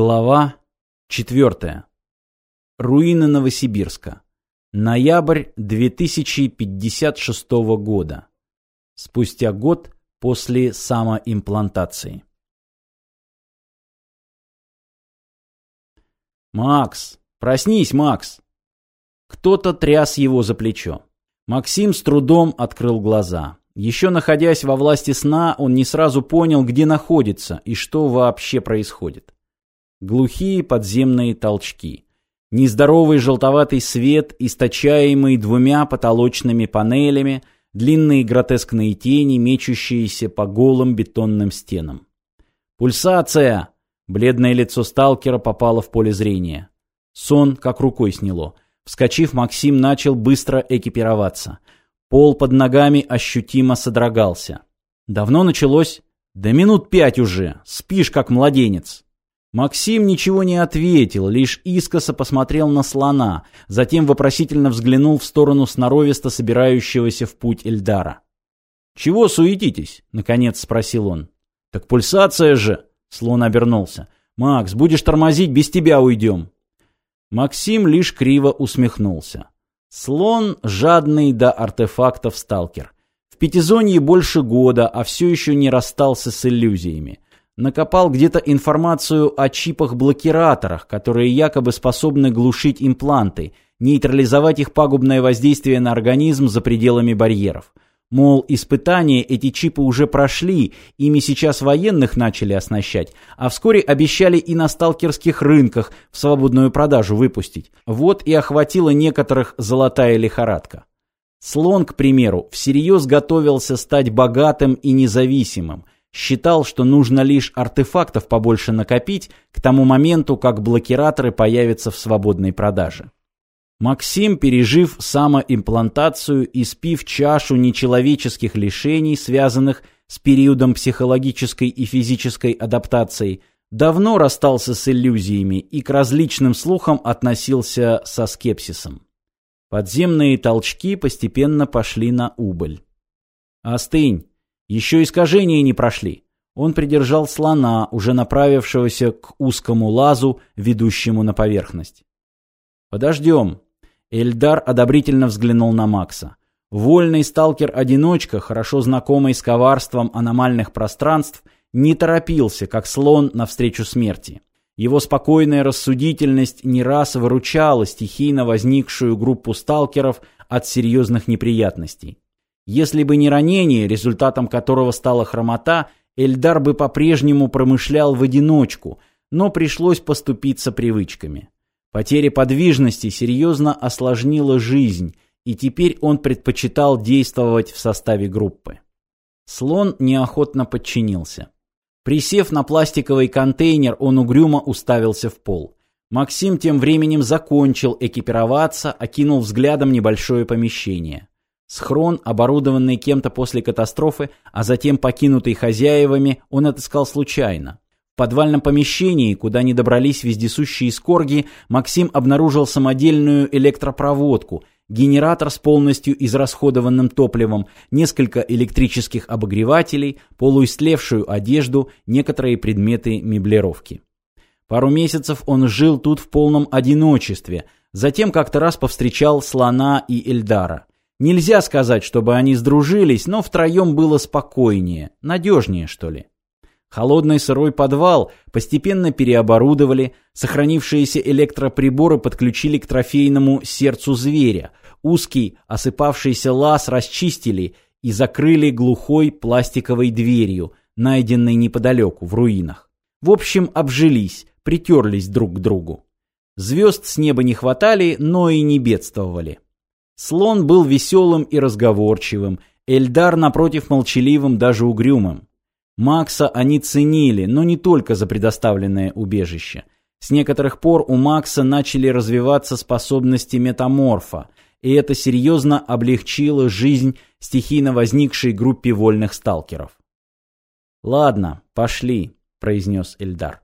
Глава 4. Руины Новосибирска. Ноябрь 2056 года. Спустя год после самоимплантации. «Макс! Проснись, Макс!» Кто-то тряс его за плечо. Максим с трудом открыл глаза. Еще находясь во власти сна, он не сразу понял, где находится и что вообще происходит. Глухие подземные толчки. Нездоровый желтоватый свет, источаемый двумя потолочными панелями, длинные гротескные тени, мечущиеся по голым бетонным стенам. «Пульсация!» Бледное лицо сталкера попало в поле зрения. Сон как рукой сняло. Вскочив, Максим начал быстро экипироваться. Пол под ногами ощутимо содрогался. «Давно началось?» «Да минут пять уже. Спишь, как младенец». Максим ничего не ответил, лишь искоса посмотрел на слона, затем вопросительно взглянул в сторону сноровисто собирающегося в путь Эльдара. «Чего суетитесь?» — наконец спросил он. «Так пульсация же!» — слон обернулся. «Макс, будешь тормозить, без тебя уйдем!» Максим лишь криво усмехнулся. Слон — жадный до артефактов сталкер. В пятизонье больше года, а все еще не расстался с иллюзиями накопал где-то информацию о чипах-блокираторах, которые якобы способны глушить импланты, нейтрализовать их пагубное воздействие на организм за пределами барьеров. Мол, испытания эти чипы уже прошли, ими сейчас военных начали оснащать, а вскоре обещали и на сталкерских рынках в свободную продажу выпустить. Вот и охватила некоторых золотая лихорадка. Слон, к примеру, всерьез готовился стать богатым и независимым – считал, что нужно лишь артефактов побольше накопить к тому моменту, как блокираторы появятся в свободной продаже. Максим, пережив самоимплантацию и спив чашу нечеловеческих лишений, связанных с периодом психологической и физической адаптации, давно расстался с иллюзиями и к различным слухам относился со скепсисом. Подземные толчки постепенно пошли на убыль. «Остынь!» Еще искажения не прошли. Он придержал слона, уже направившегося к узкому лазу, ведущему на поверхность. «Подождем». Эльдар одобрительно взглянул на Макса. Вольный сталкер-одиночка, хорошо знакомый с коварством аномальных пространств, не торопился, как слон, навстречу смерти. Его спокойная рассудительность не раз выручала стихийно возникшую группу сталкеров от серьезных неприятностей. Если бы не ранение, результатом которого стала хромота, Эльдар бы по-прежнему промышлял в одиночку, но пришлось поступиться привычками. Потеря подвижности серьезно осложнила жизнь, и теперь он предпочитал действовать в составе группы. Слон неохотно подчинился. Присев на пластиковый контейнер, он угрюмо уставился в пол. Максим тем временем закончил экипироваться, окинул взглядом небольшое помещение. Схрон, оборудованный кем-то после катастрофы, а затем покинутый хозяевами, он отыскал случайно. В подвальном помещении, куда не добрались вездесущие скорги, Максим обнаружил самодельную электропроводку, генератор с полностью израсходованным топливом, несколько электрических обогревателей, полуистлевшую одежду, некоторые предметы меблировки. Пару месяцев он жил тут в полном одиночестве, затем как-то раз повстречал Слона и Эльдара. Нельзя сказать, чтобы они сдружились, но втроем было спокойнее, надежнее, что ли. Холодный сырой подвал постепенно переоборудовали, сохранившиеся электроприборы подключили к трофейному сердцу зверя, узкий осыпавшийся лаз расчистили и закрыли глухой пластиковой дверью, найденной неподалеку, в руинах. В общем, обжились, притерлись друг к другу. Звезд с неба не хватали, но и не бедствовали. Слон был веселым и разговорчивым, Эльдар, напротив, молчаливым, даже угрюмым. Макса они ценили, но не только за предоставленное убежище. С некоторых пор у Макса начали развиваться способности метаморфа, и это серьезно облегчило жизнь стихийно возникшей группе вольных сталкеров. «Ладно, пошли», — произнес Эльдар.